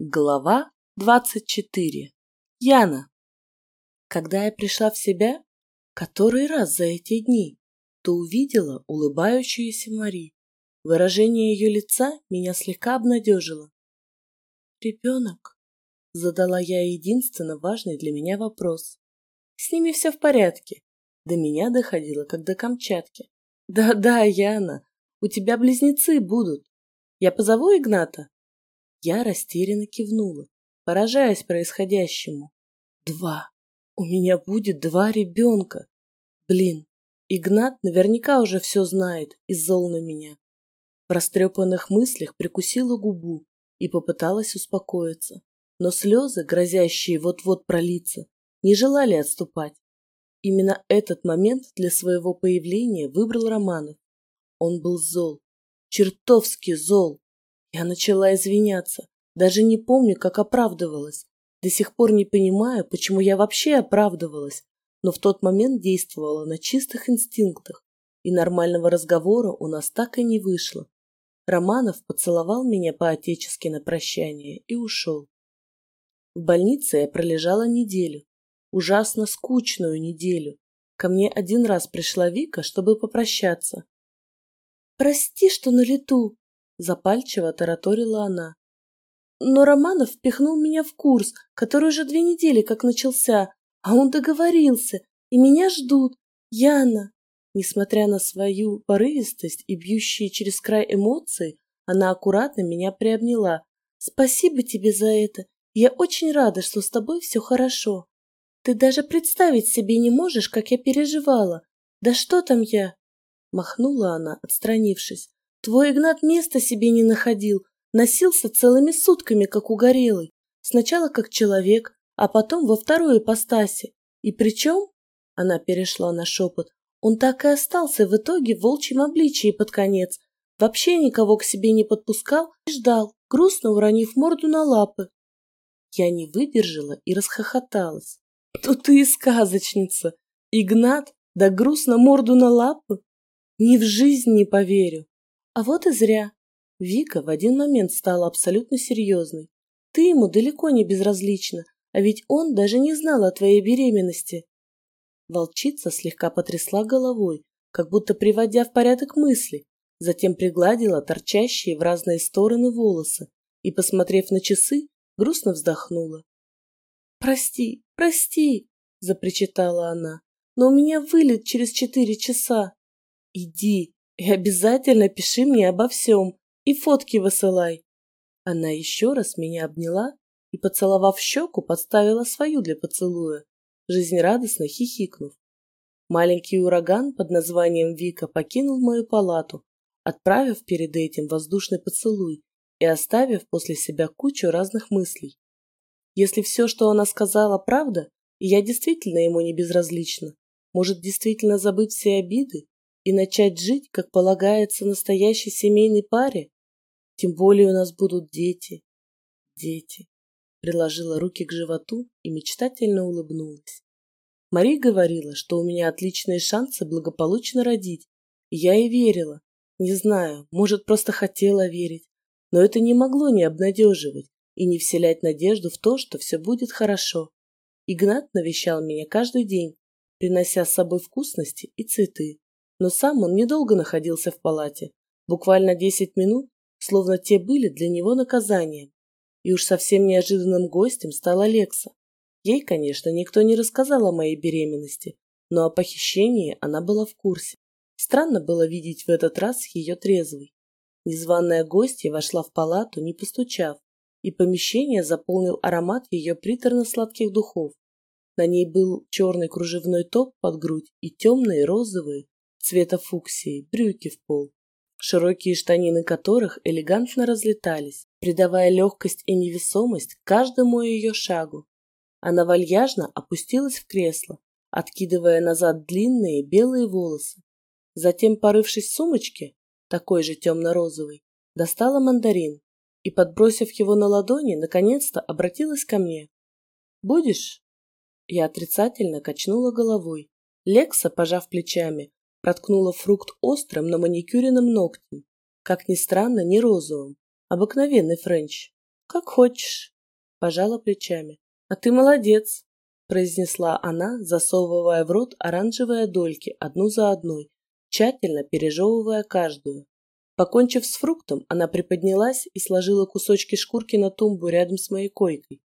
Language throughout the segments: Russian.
Глава 24. Яна. Когда я пришла в себя, который раз за эти дни, то увидела улыбающуюся Мари. Выражение ее лица меня слегка обнадежило. «Ребенок?» — задала я единственно важный для меня вопрос. «С ними все в порядке». До меня доходило, как до Камчатки. «Да-да, Яна, у тебя близнецы будут. Я позову Игната?» Я растерянно кивнула, поражаясь происходящему. Два. У меня будет два ребенка. Блин, Игнат наверняка уже все знает и зол на меня. В растрепанных мыслях прикусила губу и попыталась успокоиться. Но слезы, грозящие вот-вот пролиться, не желали отступать. Именно этот момент для своего появления выбрал Романов. Он был зол, чертовски зол. Я начала извиняться. Даже не помню, как оправдывалась. До сих пор не понимаю, почему я вообще оправдывалась, но в тот момент действовала на чистых инстинктах, и нормального разговора у нас так и не вышло. Романов поцеловал меня по-отечески на прощание и ушел. В больнице я пролежала неделю. Ужасно скучную неделю. Ко мне один раз пришла Вика, чтобы попрощаться. «Прости, что на лету», Запальчиво тараторила она. Но Романов впихнул меня в курс, который уже две недели как начался, а он договорился, и меня ждут. Яна. Несмотря на свою порывистость и бьющие через край эмоции, она аккуратно меня приобняла. Спасибо тебе за это. Я очень рада, что с тобой все хорошо. Ты даже представить себе не можешь, как я переживала. Да что там я? Махнула она, отстранившись. Твой Игнат места себе не находил, носился целыми сутками, как угорелый. Сначала как человек, а потом во второй ипостаси. И причем, она перешла на шепот, он так и остался в итоге в волчьем обличии под конец. Вообще никого к себе не подпускал и ждал, грустно уронив морду на лапы. Я не выдержала и расхохоталась. Тут ты и сказочница. Игнат, да грустно морду на лапы? Ни в жизнь не поверю. А вот и зря. Вика в один момент стала абсолютно серьезной. Ты ему далеко не безразлична, а ведь он даже не знал о твоей беременности. Волчица слегка потрясла головой, как будто приводя в порядок мысли, затем пригладила торчащие в разные стороны волосы и, посмотрев на часы, грустно вздохнула. «Прости, прости!» – запричитала она. «Но у меня вылет через четыре часа!» «Иди, и обязательно пиши мне обо всем и фотки высылай. Она еще раз меня обняла и, поцеловав щеку, подставила свою для поцелуя, жизнерадостно хихикнув. Маленький ураган под названием Вика покинул мою палату, отправив перед этим воздушный поцелуй и оставив после себя кучу разных мыслей. Если все, что она сказала, правда, и я действительно ему не безразлична, может действительно забыть все обиды и начать жить, как полагается настоящей семейной паре? Тем более у нас будут дети. Дети. Приложила руки к животу и мечтательно улыбнулась. Мари говорила, что у меня отличные шансы благополучно родить, я и верила. Не знаю, может, просто хотела верить, но это не могло не обнадеживать и не вселять надежду в то, что все будет хорошо. Игнат навещал меня каждый день, принося с собой вкусности и цветы. Но сам он недолго находился в палате, буквально десять минут, словно те были для него наказанием. И уж совсем неожиданным гостем стала Лекса. Ей, конечно, никто не рассказал о моей беременности, но о похищении она была в курсе. Странно было видеть в этот раз ее трезвой. Незваная гостья вошла в палату, не постучав, и помещение заполнил аромат ее приторно-сладких духов. На ней был черный кружевной топ под грудь и темные розовые, цвета фуксии, брюки в пол, широкие штанины которых элегантно разлетались, придавая легкость и невесомость каждому ее шагу. Она вальяжно опустилась в кресло, откидывая назад длинные белые волосы. Затем, порывшись в сумочке, такой же темно-розовый, достала мандарин и, подбросив его на ладони, наконец-то обратилась ко мне. «Будешь?» Я отрицательно качнула головой. Лекса, пожав плечами, проткнула фрукт острым наманикюренным ногтем. Как ни странно, не розовым. Обыкновенный френч. Как хочешь, пожала плечами. А ты молодец, произнесла она, засовывая в рот оранжевые дольки одну за одной, тщательно пережевывая каждую. Покончив с фруктом, она приподнялась и сложила кусочки шкурки на тумбу рядом с моей койкой.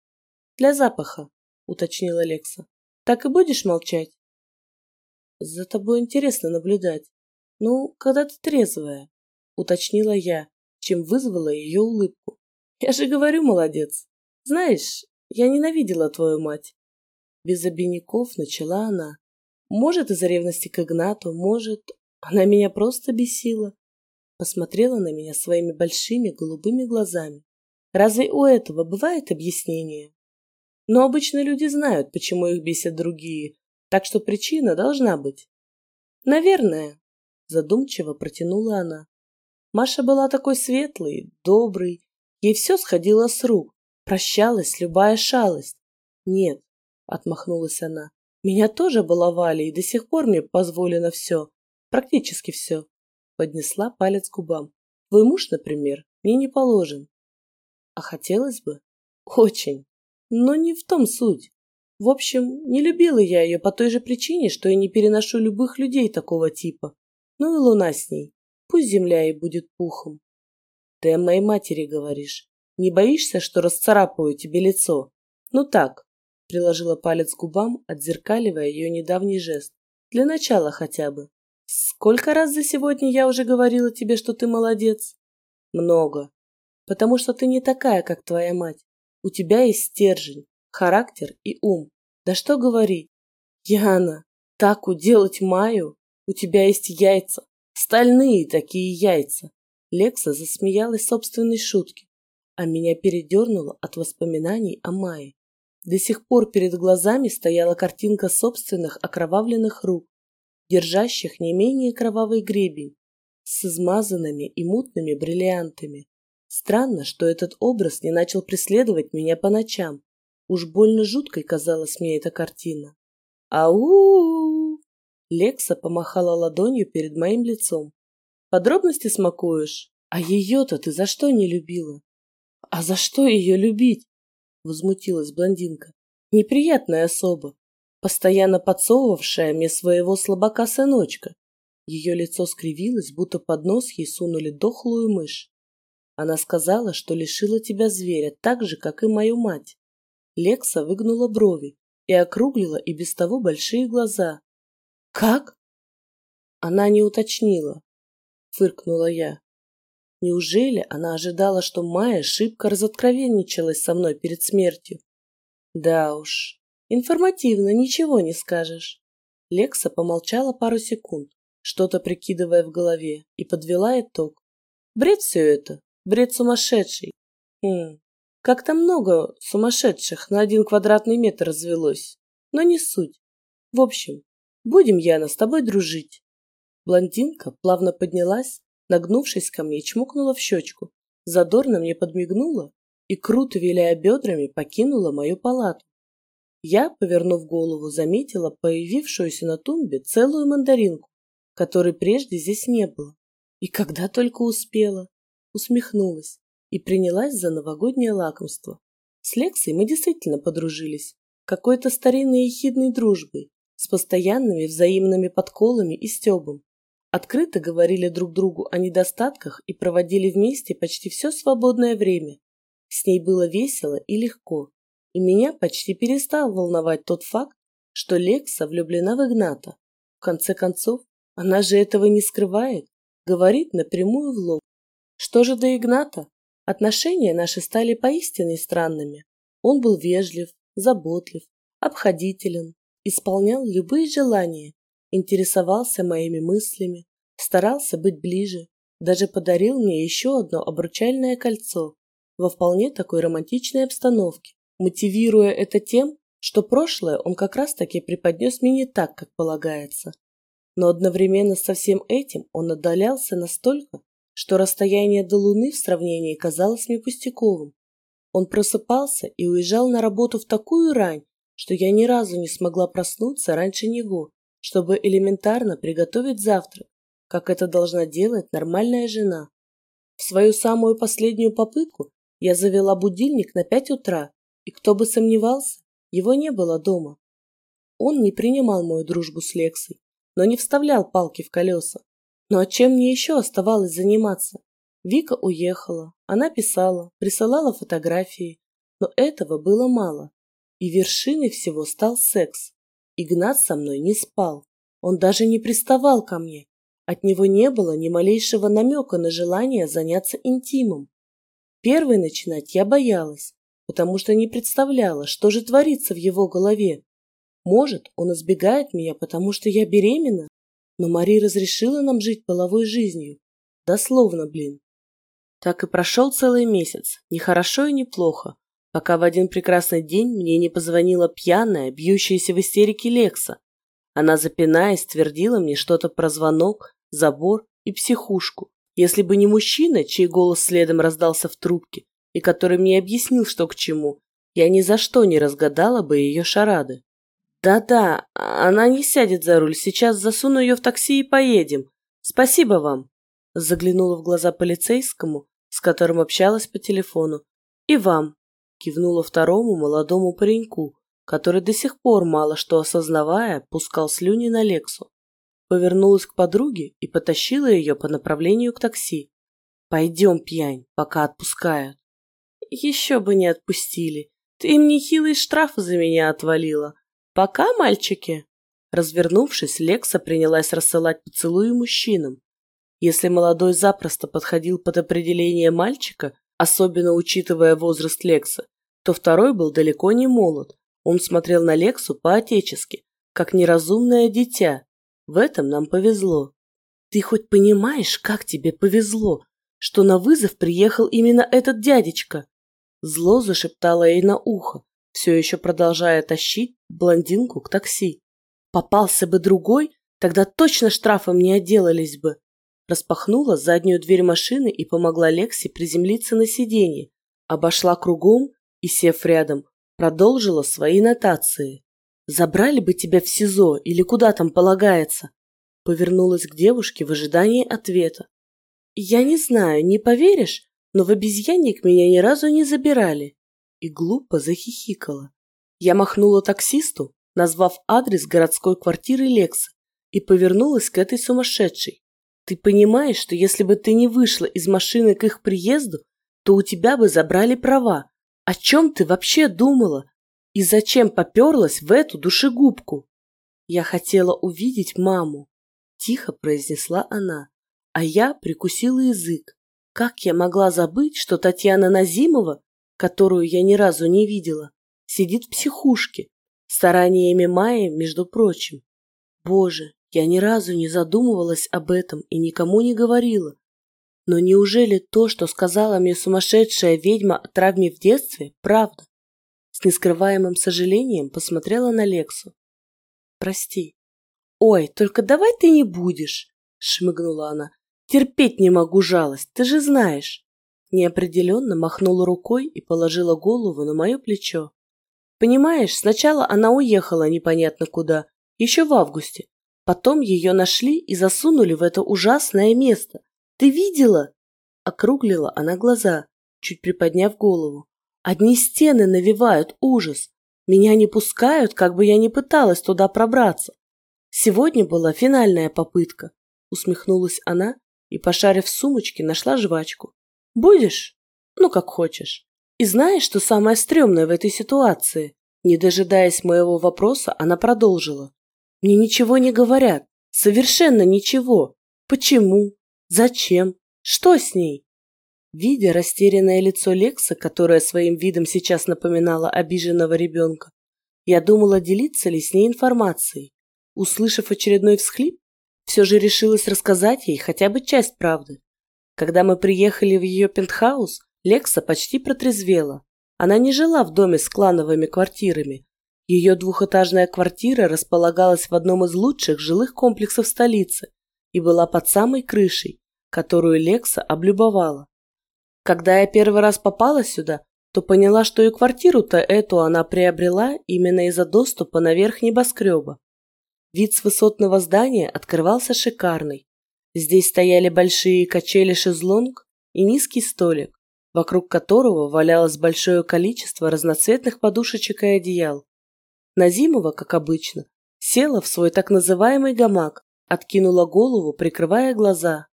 «Для запаха», — уточнила Лекса. «Так и будешь молчать?» «За тобой интересно наблюдать. Ну, когда ты трезвая», — уточнила я, чем вызвала ее улыбку. «Я же говорю, молодец. Знаешь, я ненавидела твою мать». Без обиняков начала она. Может, из-за ревности к Игнату, может, она меня просто бесила посмотрела на меня своими большими голубыми глазами. Разве у этого бывает объяснение? Но обычно люди знают, почему их бесят другие, так что причина должна быть. Наверное, задумчиво протянула она. Маша была такой светлой, доброй, ей все сходило с рук, прощалась любая шалость. Нет, отмахнулась она, меня тоже баловали, и до сих пор мне позволено все, практически все. Поднесла палец к губам. Твой муж, например, мне не положен. А хотелось бы? Очень. Но не в том суть. В общем, не любила я ее по той же причине, что и не переношу любых людей такого типа. Ну и луна с ней. Пусть земля ей будет пухом. Ты о моей матери говоришь. Не боишься, что расцарапаю тебе лицо? Ну так, приложила палец к губам, отзеркаливая ее недавний жест. Для начала хотя бы. Сколько раз за сегодня я уже говорила тебе, что ты молодец? Много. Потому что ты не такая, как твоя мать. У тебя есть стержень, характер и ум. Да что говорить. Яна, так уделать Маю? У тебя есть яйца. Стальные такие яйца. Лекса засмеялась собственной шутке, а меня передернуло от воспоминаний о Майе. До сих пор перед глазами стояла картинка собственных окровавленных рук, держащих не менее кровавый гребень, с измазанными и мутными бриллиантами. Странно, что этот образ не начал преследовать меня по ночам. Уж больно жуткой казалась мне эта картина. «Ау!» Лекса помахала ладонью перед моим лицом. «Подробности смакуешь? А ее-то ты за что не любила?» «А за что ее любить?» Возмутилась блондинка. «Неприятная особа постоянно подсовывавшая мне своего слабака-сыночка. Ее лицо скривилось, будто под нос ей сунули дохлую мышь. Она сказала, что лишила тебя зверя так же, как и мою мать. Лекса выгнула брови и округлила и без того большие глаза. «Как?» Она не уточнила, фыркнула я. Неужели она ожидала, что Майя шибко разоткровенничалась со мной перед смертью? Да уж, Информативно, ничего не скажешь. Лекса помолчала пару секунд, что-то прикидывая в голове, и подвела итог. Бред все это, бред сумасшедший. Хм, как-то много сумасшедших на один квадратный метр развелось, но не суть. В общем, будем, Яна, с тобой дружить. Блондинка плавно поднялась, нагнувшись ко мне, чмокнула в щечку, задорно мне подмигнула и, круто виляя бедрами, покинула мою палату. Я, повернув голову, заметила появившуюся на тумбе целую мандаринку, которой прежде здесь не было. И когда только успела, усмехнулась и принялась за новогоднее лакомство. С Лексой мы действительно подружились, какой-то старинной ехидной дружбой, с постоянными взаимными подколами и стебом. Открыто говорили друг другу о недостатках и проводили вместе почти все свободное время. С ней было весело и легко и меня почти перестал волновать тот факт, что Лекса влюблена в Игната. В конце концов, она же этого не скрывает, говорит напрямую в лоб. Что же до Игната? Отношения наши стали поистине странными. Он был вежлив, заботлив, обходителен, исполнял любые желания, интересовался моими мыслями, старался быть ближе, даже подарил мне еще одно обручальное кольцо во вполне такой романтичной обстановке, мотивируя это тем, что прошлое он как раз-таки преподнес мне не так, как полагается. Но одновременно со всем этим он отдалялся настолько, что расстояние до Луны в сравнении казалось мне пустяковым. Он просыпался и уезжал на работу в такую рань, что я ни разу не смогла проснуться раньше него, чтобы элементарно приготовить завтрак, как это должна делать нормальная жена. В свою самую последнюю попытку Я завела будильник на пять утра, и кто бы сомневался, его не было дома. Он не принимал мою дружбу с Лексой, но не вставлял палки в колеса. Ну а чем мне еще оставалось заниматься? Вика уехала, она писала, присылала фотографии, но этого было мало. И вершиной всего стал секс. Игнат со мной не спал, он даже не приставал ко мне. От него не было ни малейшего намека на желание заняться интимом. Первой начинать я боялась, потому что не представляла, что же творится в его голове. Может, он избегает меня, потому что я беременна? Но Мари разрешила нам жить половой жизнью. Дословно, блин. Так и прошел целый месяц, ни хорошо и ни плохо, пока в один прекрасный день мне не позвонила пьяная, бьющаяся в истерике Лекса. Она, запинаясь, твердила мне что-то про звонок, забор и психушку. Если бы не мужчина, чей голос следом раздался в трубке, и который мне объяснил, что к чему, я ни за что не разгадала бы ее шарады. «Да-да, она не сядет за руль, сейчас засуну ее в такси и поедем. Спасибо вам!» Заглянула в глаза полицейскому, с которым общалась по телефону. «И вам!» Кивнула второму молодому пареньку, который до сих пор, мало что осознавая, пускал слюни на Лексу повернулась к подруге и потащила ее по направлению к такси. «Пойдем, пьянь, пока отпускают». «Еще бы не отпустили. Ты им нехилый штраф за меня отвалила. Пока, мальчики?» Развернувшись, Лекса принялась рассылать поцелуи мужчинам. Если молодой запросто подходил под определение мальчика, особенно учитывая возраст Лекса, то второй был далеко не молод. Он смотрел на Лексу по-отечески, как неразумное дитя, в этом нам повезло. Ты хоть понимаешь, как тебе повезло, что на вызов приехал именно этот дядечка? Зло зашептала ей на ухо, все еще продолжая тащить блондинку к такси. Попался бы другой, тогда точно штрафом не отделались бы. Распахнула заднюю дверь машины и помогла Лексе приземлиться на сиденье. Обошла кругом и, сев рядом, продолжила свои нотации. Забрали бы тебя в СИЗО или куда там полагается. Повернулась к девушке в ожидании ответа. Я не знаю, не поверишь, но в обезьянник меня ни разу не забирали. И глупо захихикала. Я махнула таксисту, назвав адрес городской квартиры Лекса, и повернулась к этой сумасшедшей. Ты понимаешь, что если бы ты не вышла из машины к их приезду, то у тебя бы забрали права. О чем ты вообще думала? И зачем поперлась в эту душегубку? Я хотела увидеть маму, тихо произнесла она, а я прикусила язык. Как я могла забыть, что Татьяна Назимова, которую я ни разу не видела, сидит в психушке, стараниями Майи, между прочим. Боже, я ни разу не задумывалась об этом и никому не говорила. Но неужели то, что сказала мне сумасшедшая ведьма о травме в детстве, правда? С нескрываемым сожалением посмотрела на Лексу. «Прости». «Ой, только давай ты не будешь», — шмыгнула она. «Терпеть не могу жалость, ты же знаешь». Неопределенно махнула рукой и положила голову на мое плечо. «Понимаешь, сначала она уехала непонятно куда, еще в августе. Потом ее нашли и засунули в это ужасное место. Ты видела?» Округлила она глаза, чуть приподняв голову. Одни стены навевают ужас. Меня не пускают, как бы я ни пыталась туда пробраться. Сегодня была финальная попытка. Усмехнулась она и, пошарив в сумочке, нашла жвачку. Будешь? Ну, как хочешь. И знаешь, что самое стрёмное в этой ситуации? Не дожидаясь моего вопроса, она продолжила. Мне ничего не говорят. Совершенно ничего. Почему? Зачем? Что с ней? Видя растерянное лицо Лекса, которое своим видом сейчас напоминало обиженного ребенка, я думала, делиться ли с ней информацией. Услышав очередной всхлип, все же решилась рассказать ей хотя бы часть правды. Когда мы приехали в ее пентхаус, Лекса почти протрезвела. Она не жила в доме с клановыми квартирами. Ее двухэтажная квартира располагалась в одном из лучших жилых комплексов столицы и была под самой крышей, которую Лекса облюбовала. Когда я первый раз попала сюда, то поняла, что и квартиру-то эту она приобрела именно из-за доступа на верх небоскреба. Вид с высотного здания открывался шикарный. Здесь стояли большие качели-шезлонг и низкий столик. вокруг которого валялось большое количество разноцветных подушечек и одеял. Назимова, как обычно, села в свой так называемый гамак, откинула голову, прикрывая глаза.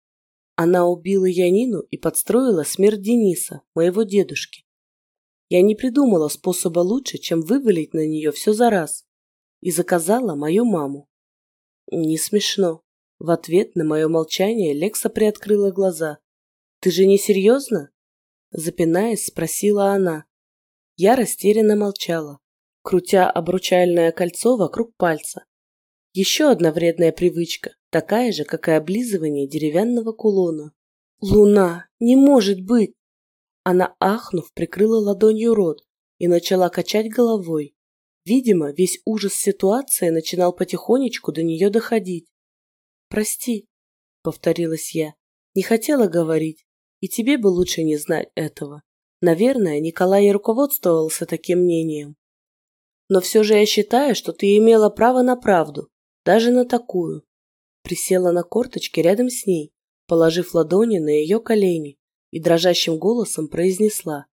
Она убила Янину и подстроила смерть Дениса, моего дедушки. Я не придумала способа лучше, чем вывалить на нее все за раз, и заказала мою маму. Не смешно. В ответ на мое молчание Лекса приоткрыла глаза. «Ты же не серьезно?» Запинаясь, спросила она. Я растерянно молчала, крутя обручальное кольцо вокруг пальца. Еще одна вредная привычка, такая же, как и облизывание деревянного кулона. «Луна! Не может быть!» Она, ахнув, прикрыла ладонью рот и начала качать головой. Видимо, весь ужас ситуации начинал потихонечку до нее доходить. «Прости», — повторилась я, — «не хотела говорить, и тебе бы лучше не знать этого. Наверное, Николай и руководствовался таким мнением. Но все же я считаю, что ты имела право на правду, даже на такую». Присела на корточки рядом с ней, положив ладони на ее колени, и дрожащим голосом произнесла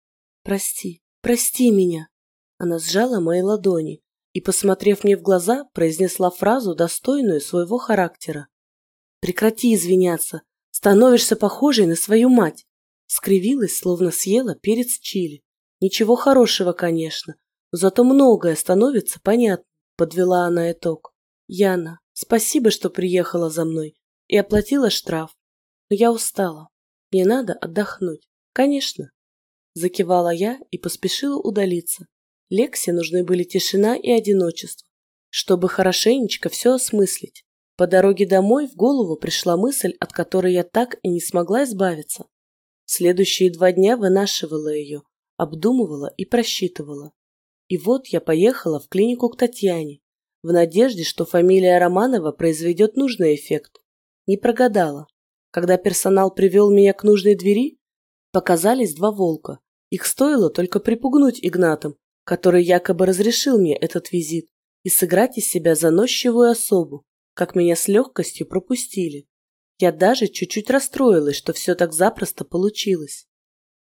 «Прости, прости меня». Она сжала мои ладони и, посмотрев мне в глаза, произнесла фразу, достойную своего характера. «Прекрати извиняться, становишься похожей на свою мать». Скривилась, словно съела перец чили. Ничего хорошего, конечно, но зато многое становится понятно, подвела она итог. Яна, спасибо, что приехала за мной и оплатила штраф, но я устала. Мне надо отдохнуть. Конечно. Закивала я и поспешила удалиться. Лексе нужны были тишина и одиночество, чтобы хорошенечко все осмыслить. По дороге домой в голову пришла мысль, от которой я так и не смогла избавиться. Следующие два дня вынашивала ее, обдумывала и просчитывала. И вот я поехала в клинику к Татьяне, в надежде, что фамилия Романова произведет нужный эффект. Не прогадала. Когда персонал привел меня к нужной двери, показались два волка. Их стоило только припугнуть Игнатом, который якобы разрешил мне этот визит, и сыграть из себя заносчивую особу, как меня с легкостью пропустили. Я даже чуть-чуть расстроилась, что все так запросто получилось.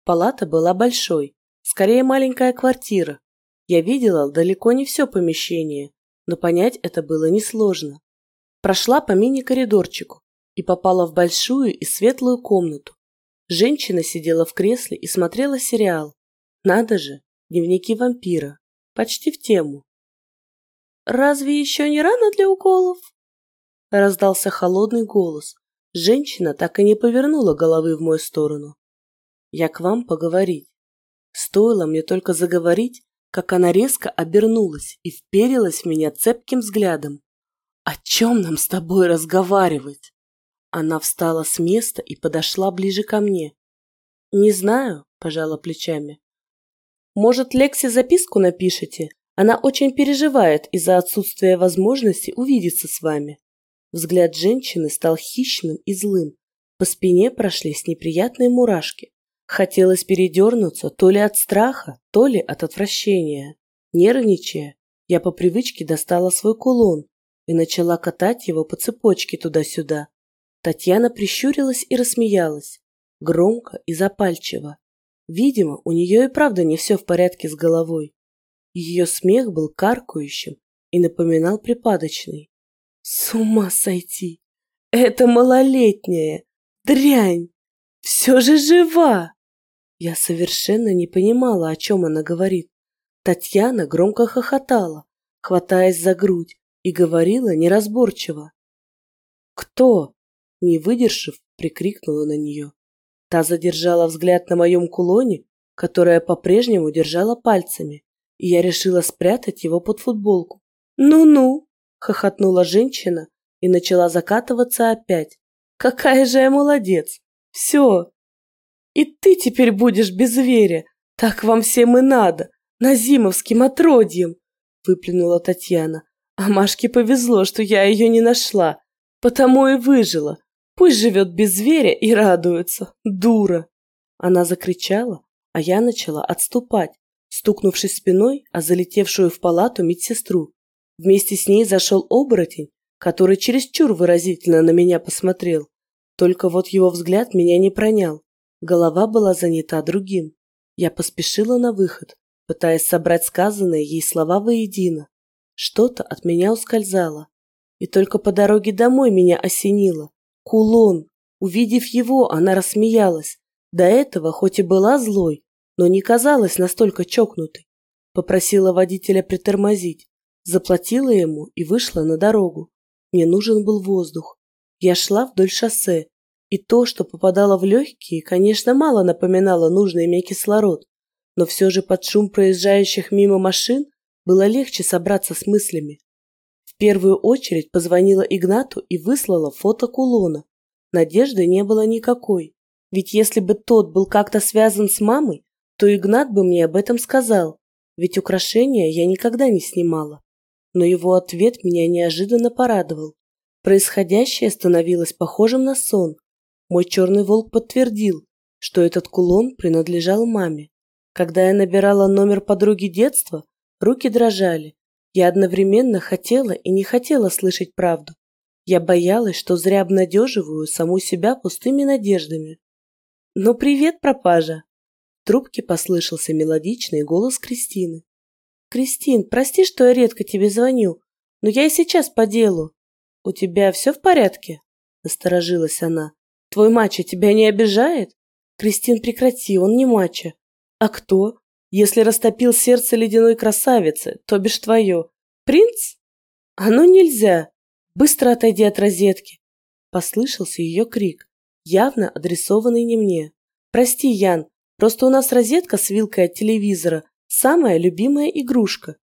Палата была большой, скорее маленькая квартира. Я видела далеко не все помещение, но понять это было несложно. Прошла по мини-коридорчику, и попала в большую и светлую комнату. Женщина сидела в кресле и смотрела сериал. Надо же, дневники вампира. Почти в тему. «Разве еще не рано для уколов?» Раздался холодный голос. Женщина так и не повернула головы в мою сторону. «Я к вам поговорить». Стоило мне только заговорить, как она резко обернулась и вперилась в меня цепким взглядом. «О чем нам с тобой разговаривать?» Она встала с места и подошла ближе ко мне. «Не знаю», – пожала плечами. «Может, Лексе записку напишите? Она очень переживает из-за отсутствия возможности увидеться с вами». Взгляд женщины стал хищным и злым. По спине прошлись неприятные мурашки. Хотелось передернуться то ли от страха, то ли от отвращения. Нервничая, я по привычке достала свой кулон и начала катать его по цепочке туда-сюда. Татьяна прищурилась и рассмеялась, громко и запальчиво. Видимо, у нее и правда не все в порядке с головой. Ее смех был каркающим и напоминал припадочный. С ума сойти! Это малолетняя! Дрянь! Все же жива! Я совершенно не понимала, о чем она говорит. Татьяна громко хохотала, хватаясь за грудь, и говорила неразборчиво. «Кто?» Не выдержав, прикрикнула на нее. Та задержала взгляд на моем кулоне, которое по-прежнему держала пальцами, и я решила спрятать его под футболку. «Ну-ну!» – хохотнула женщина и начала закатываться опять. «Какая же я молодец! Все! И ты теперь будешь без веря! Так вам всем и надо! Назимовским отродьем!» – выплюнула Татьяна. А Машке повезло, что я ее не нашла, потому и выжила. Пусть живет без зверя и радуется. Дура!» Она закричала, а я начала отступать, стукнувшись спиной о залетевшую в палату медсестру. Вместе с ней зашел оборотень, который чересчур выразительно на меня посмотрел. Только вот его взгляд меня не пронял. Голова была занята другим. Я поспешила на выход, пытаясь собрать сказанные ей слова воедино. Что-то от меня ускользало. И только по дороге домой меня осенило. Кулон. Увидев его, она рассмеялась. До этого, хоть и была злой, но не казалась настолько чокнутой. Попросила водителя притормозить, заплатила ему и вышла на дорогу. Мне нужен был воздух. Я шла вдоль шоссе, и то, что попадало в легкие, конечно, мало напоминало нужный мне кислород, но все же под шум проезжающих мимо машин было легче собраться с мыслями. В первую очередь позвонила Игнату и выслала фото кулона. Надежды не было никакой, ведь если бы тот был как-то связан с мамой, то Игнат бы мне об этом сказал, ведь украшения я никогда не снимала. Но его ответ меня неожиданно порадовал. Происходящее становилось похожим на сон. Мой черный волк подтвердил, что этот кулон принадлежал маме. Когда я набирала номер подруги детства, руки дрожали. Я одновременно хотела и не хотела слышать правду. Я боялась, что зря обнадеживаю саму себя пустыми надеждами. «Ну, привет, пропажа!» В трубке послышался мелодичный голос Кристины. «Кристин, прости, что я редко тебе звоню, но я и сейчас по делу. У тебя все в порядке?» Насторожилась она. «Твой мачо тебя не обижает?» «Кристин, прекрати, он не мачо». «А кто?» «Если растопил сердце ледяной красавицы, то бишь твое. Принц?» «А ну нельзя! Быстро отойди от розетки!» Послышался ее крик, явно адресованный не мне. «Прости, Ян, Просто у нас розетка с вилкой от телевизора – самая любимая игрушка.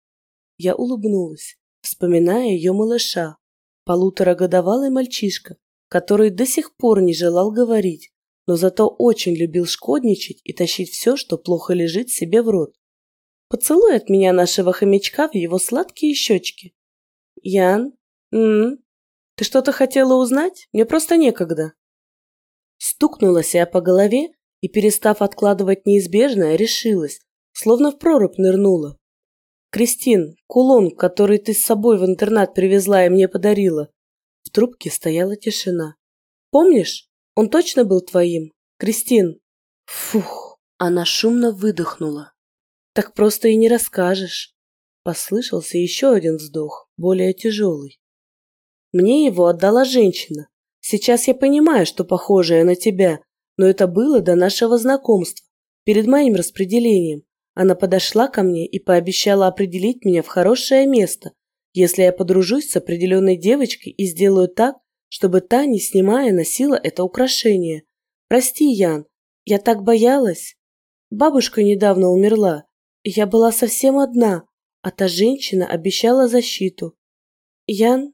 Я улыбнулась, вспоминая ее малыша, полуторагодовалый мальчишка, который до сих пор не желал говорить, но зато очень любил шкодничать и тащить все, что плохо лежит себе в рот. Поцелуй от меня нашего хомячка в его сладкие щечки. Ян, м, -м, ты что-то хотела узнать? Мне просто некогда. Стукнулась я по голове и, перестав откладывать неизбежное, решилась, словно в прорубь нырнула. «Кристин, кулон, который ты с собой в интернат привезла и мне подарила». В трубке стояла тишина. «Помнишь? Он точно был твоим? Кристин?» Фух, она шумно выдохнула. «Так просто и не расскажешь». Послышался еще один вздох, более тяжелый. «Мне его отдала женщина. Сейчас я понимаю, что похожая на тебя, но это было до нашего знакомства, перед моим распределением. Она подошла ко мне и пообещала определить меня в хорошее место, если я подружусь с определенной девочкой и сделаю так, чтобы та, не снимая, носила это украшение. Прости, Ян, я так боялась. Бабушка недавно умерла, и я была совсем одна, а та женщина обещала защиту. Ян,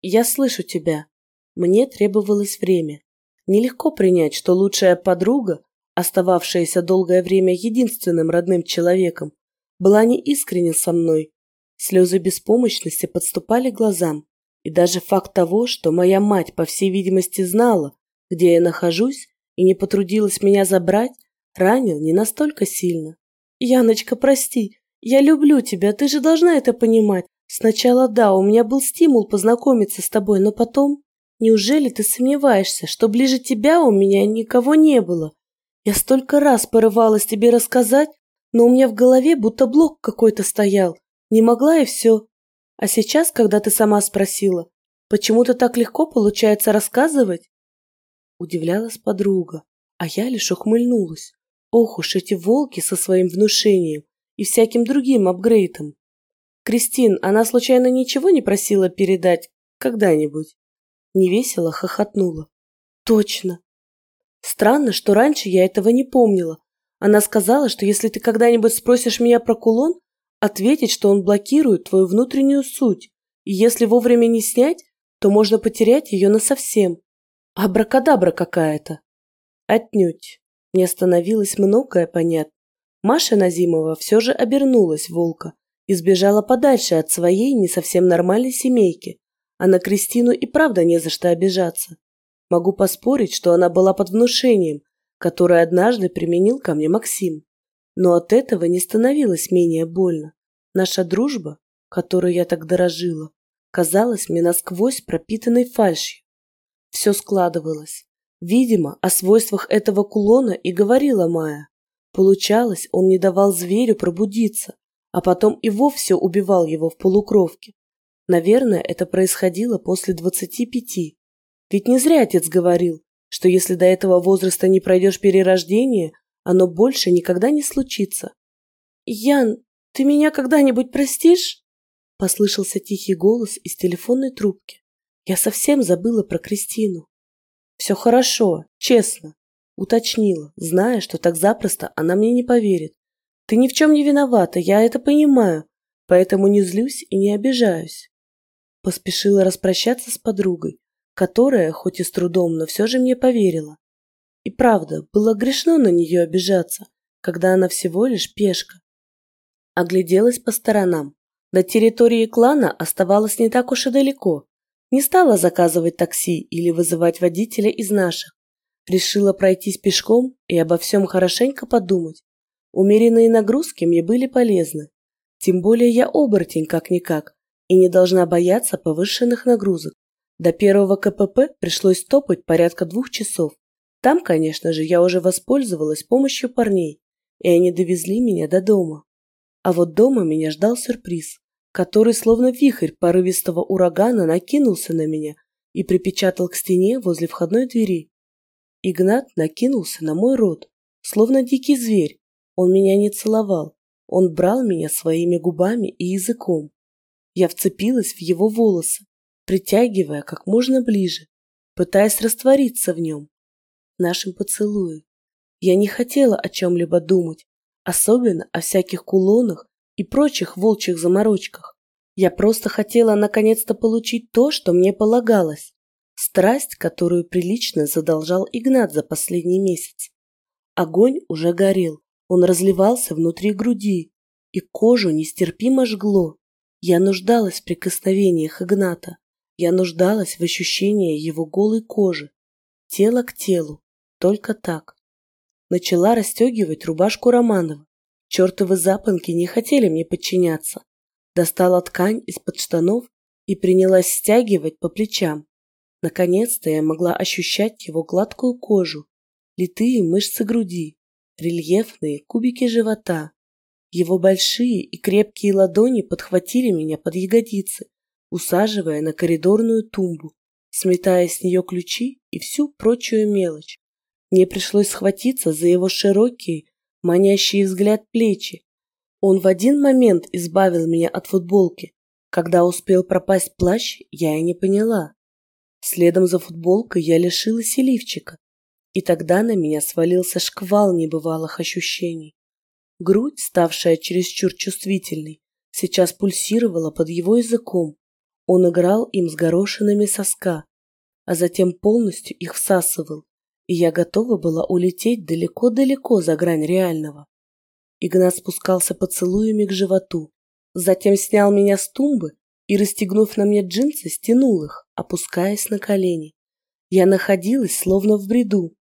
я слышу тебя. Мне требовалось время. Нелегко принять, что лучшая подруга, остававшаяся долгое время единственным родным человеком, была неискренне со мной. Слезы беспомощности подступали глазам, и даже факт того, что моя мать, по всей видимости, знала, где я нахожусь, и не потрудилась меня забрать, ранил не настолько сильно. «Яночка, прости, я люблю тебя, ты же должна это понимать. Сначала да, у меня был стимул познакомиться с тобой, но потом...» Неужели ты сомневаешься, что ближе тебя у меня никого не было? Я столько раз порывалась тебе рассказать, но у меня в голове будто блок какой-то стоял. Не могла и все. А сейчас, когда ты сама спросила, почему-то так легко получается рассказывать? Удивлялась подруга, а я лишь ухмыльнулась. Ох уж эти волки со своим внушением и всяким другим апгрейдом. Кристин, она случайно ничего не просила передать когда-нибудь? Невесело хохотнула. Точно. Странно, что раньше я этого не помнила. Она сказала, что если ты когда-нибудь спросишь меня про кулон, ответить, что он блокирует твою внутреннюю суть, и если вовремя не снять, то можно потерять ее насовсем. Абракадабра какая-то. Отнюдь. Не остановилось многое понятно. Маша Назимова все же обернулась волка и сбежала подальше от своей не совсем нормальной семейки, а на Кристину и правда не за что обижаться. Могу поспорить, что она была под внушением, которое однажды применил ко мне Максим. Но от этого не становилось менее больно. Наша дружба, которой я так дорожила, казалась мне насквозь пропитанной фальшью. Все складывалось. Видимо, о свойствах этого кулона и говорила Майя. Получалось, он не давал зверю пробудиться, а потом и вовсе убивал его в полукровке. Наверное, это происходило после двадцати пяти. Ведь не зря отец говорил, что если до этого возраста не пройдешь перерождение, оно больше никогда не случится. «Ян, ты меня когда-нибудь простишь?» Послышался тихий голос из телефонной трубки. Я совсем забыла про Кристину. «Все хорошо, честно», — уточнила, зная, что так запросто она мне не поверит. «Ты ни в чем не виновата, я это понимаю, поэтому не злюсь и не обижаюсь». Поспешила распрощаться с подругой, которая, хоть и с трудом, но все же мне поверила. И правда, было грешно на нее обижаться, когда она всего лишь пешка. Огляделась по сторонам. До территории клана оставалось не так уж и далеко. Не стала заказывать такси или вызывать водителя из наших. Решила пройтись пешком и обо всем хорошенько подумать. Умеренные нагрузки мне были полезны. Тем более я оборотень как-никак и не должна бояться повышенных нагрузок. До первого КПП пришлось топать порядка двух часов. Там, конечно же, я уже воспользовалась помощью парней, и они довезли меня до дома. А вот дома меня ждал сюрприз который словно вихрь порывистого урагана накинулся на меня и припечатал к стене возле входной двери. Игнат накинулся на мой рот, словно дикий зверь. Он меня не целовал, он брал меня своими губами и языком. Я вцепилась в его волосы, притягивая как можно ближе, пытаясь раствориться в нем, в нашем поцелуе. Я не хотела о чем-либо думать, особенно о всяких кулонах и прочих волчьих заморочках. Я просто хотела наконец-то получить то, что мне полагалось. Страсть, которую прилично задолжал Игнат за последний месяц. Огонь уже горел, он разливался внутри груди, и кожу нестерпимо жгло. Я нуждалась в прикосновениях Игната. Я нуждалась в ощущении его голой кожи. Тело к телу. Только так. Начала расстегивать рубашку Романова. Чертовы запонки не хотели мне подчиняться. Достала ткань из-под штанов и принялась стягивать по плечам. Наконец-то я могла ощущать его гладкую кожу, литые мышцы груди, рельефные кубики живота. Его большие и крепкие ладони подхватили меня под ягодицы, усаживая на коридорную тумбу, сметая с нее ключи и всю прочую мелочь. Мне пришлось схватиться за его широкие, манящий взгляд плечи. Он в один момент избавил меня от футболки. Когда успел пропасть плащ, я и не поняла. Следом за футболкой я лишилась и лифчика. И тогда на меня свалился шквал небывалых ощущений. Грудь, ставшая чересчур чувствительной, сейчас пульсировала под его языком. Он играл им с горошинами соска, а затем полностью их всасывал, и я готова была улететь далеко-далеко за грань реального. Игнат спускался поцелуями к животу, затем снял меня с тумбы и, расстегнув на мне джинсы, стянул их, опускаясь на колени. Я находилась словно в бреду,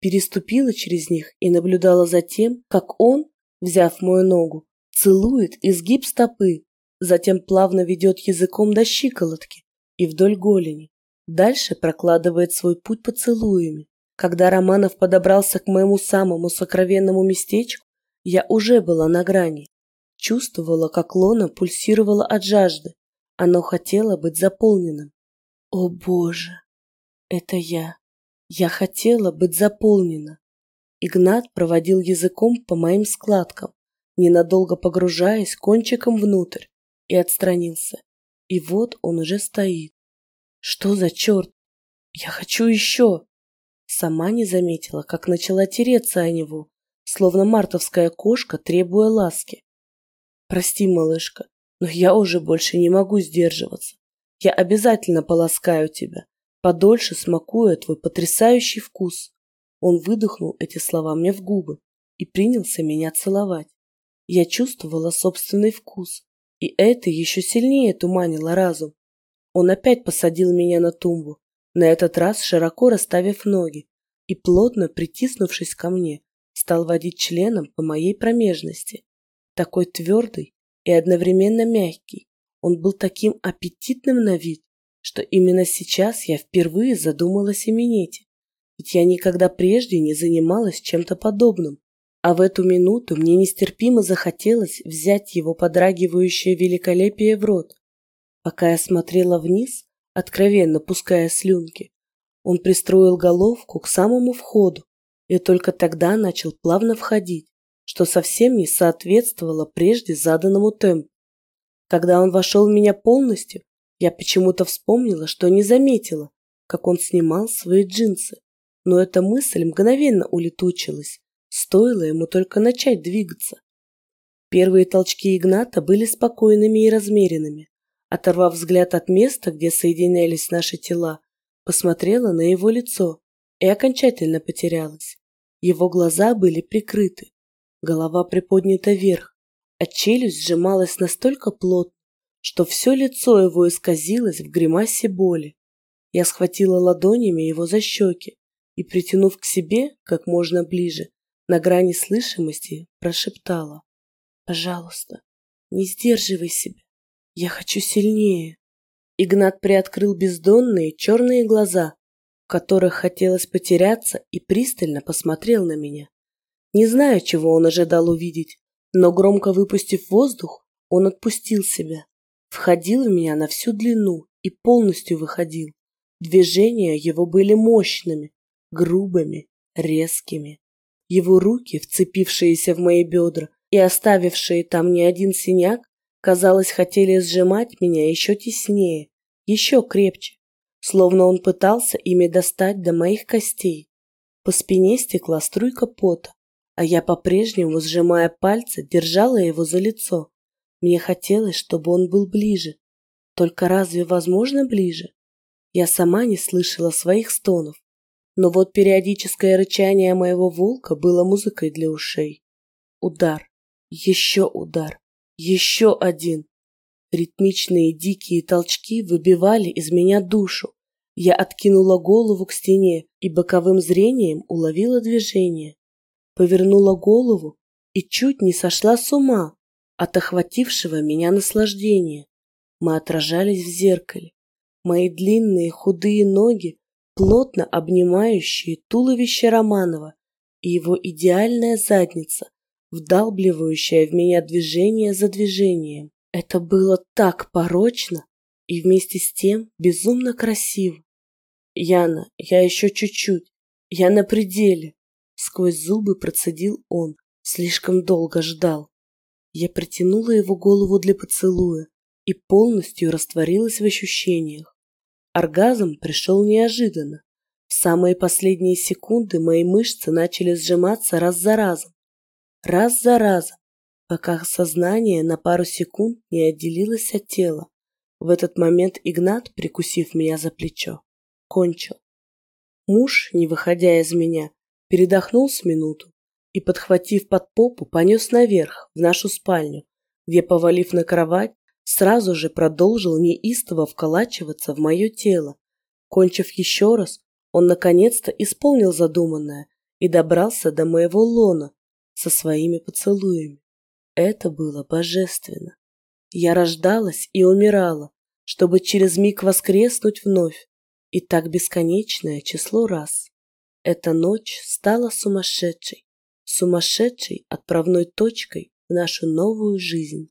переступила через них и наблюдала за тем, как он, взяв мою ногу, целует изгиб стопы, затем плавно ведет языком до щиколотки и вдоль голени. Дальше прокладывает свой путь поцелуями, когда Романов подобрался к моему самому сокровенному местечку, я уже была на грани. Чувствовала, как лона пульсировала от жажды. Оно хотело быть заполненным. О боже, это я. Я хотела быть заполнена. Игнат проводил языком по моим складкам, ненадолго погружаясь кончиком внутрь, и отстранился. И вот он уже стоит. Что за черт? Я хочу еще. Сама не заметила, как начала тереться о него, словно мартовская кошка, требуя ласки. «Прости, малышка, но я уже больше не могу сдерживаться. Я обязательно поласкаю тебя, подольше смакуя твой потрясающий вкус». Он выдохнул эти слова мне в губы и принялся меня целовать. Я чувствовала собственный вкус, и это еще сильнее туманило разум. Он опять посадил меня на тумбу, на этот раз широко расставив ноги и, плотно притиснувшись ко мне, стал водить членом по моей промежности. Такой твердый и одновременно мягкий. Он был таким аппетитным на вид, что именно сейчас я впервые задумалась о минете. ведь я никогда прежде не занималась чем-то подобным. А в эту минуту мне нестерпимо захотелось взять его подрагивающее великолепие в рот. Пока я смотрела вниз, откровенно пуская слюнки, он пристроил головку к самому входу и только тогда начал плавно входить, что совсем не соответствовало прежде заданному темпу. Когда он вошел в меня полностью, я почему-то вспомнила, что не заметила, как он снимал свои джинсы, но эта мысль мгновенно улетучилась, стоило ему только начать двигаться. Первые толчки Игната были спокойными и размеренными. Оторвав взгляд от места, где соединялись наши тела, посмотрела на его лицо и окончательно потерялась. Его глаза были прикрыты, голова приподнята вверх, а челюсть сжималась настолько плотно, что все лицо его исказилось в гримасе боли. Я схватила ладонями его за щеки и, притянув к себе как можно ближе, на грани слышимости, прошептала. «Пожалуйста, не сдерживай себя. Я хочу сильнее». Игнат приоткрыл бездонные черные глаза, в которых хотелось потеряться, и пристально посмотрел на меня. Не знаю, чего он ожидал увидеть, но громко выпустив воздух, он отпустил себя, входил в меня на всю длину и полностью выходил. Движения его были мощными, грубыми, резкими. Его руки, вцепившиеся в мои бедра и оставившие там не один синяк, казалось, хотели сжимать меня еще теснее, еще крепче, словно он пытался ими достать до моих костей. По спине стекла струйка пота, а я по-прежнему, сжимая пальцы, держала его за лицо. Мне хотелось, чтобы он был ближе. Только разве возможно ближе? Я сама не слышала своих стонов. Но вот периодическое рычание моего волка было музыкой для ушей. Удар. Еще удар. Еще один. Ритмичные дикие толчки выбивали из меня душу. Я откинула голову к стене и боковым зрением уловила движение повернула голову и чуть не сошла с ума от охватившего меня наслаждения. Мы отражались в зеркале. Мои длинные худые ноги, плотно обнимающие туловище Романова, и его идеальная задница, вдалбливающая в меня движение за движением. Это было так порочно и вместе с тем безумно красиво. Яна, я еще чуть-чуть, я на пределе. Сквозь зубы процедил он, слишком долго ждал. Я притянула его голову для поцелуя и полностью растворилась в ощущениях. Оргазм пришел неожиданно. В самые последние секунды мои мышцы начали сжиматься раз за разом. Раз за разом, пока сознание на пару секунд не отделилось от тела. В этот момент Игнат, прикусив меня за плечо, кончил. Муж, не выходя из меня, передохнул с минуту и, подхватив под попу, понес наверх, в нашу спальню, где, повалив на кровать, сразу же продолжил неистово вколачиваться в мое тело. Кончив еще раз, он наконец-то исполнил задуманное и добрался до моего лона со своими поцелуями. Это было божественно. Я рождалась и умирала, чтобы через миг воскреснуть вновь, и так бесконечное число раз. Эта ночь стала сумасшедшей, сумасшедшей отправной точкой в нашу новую жизнь.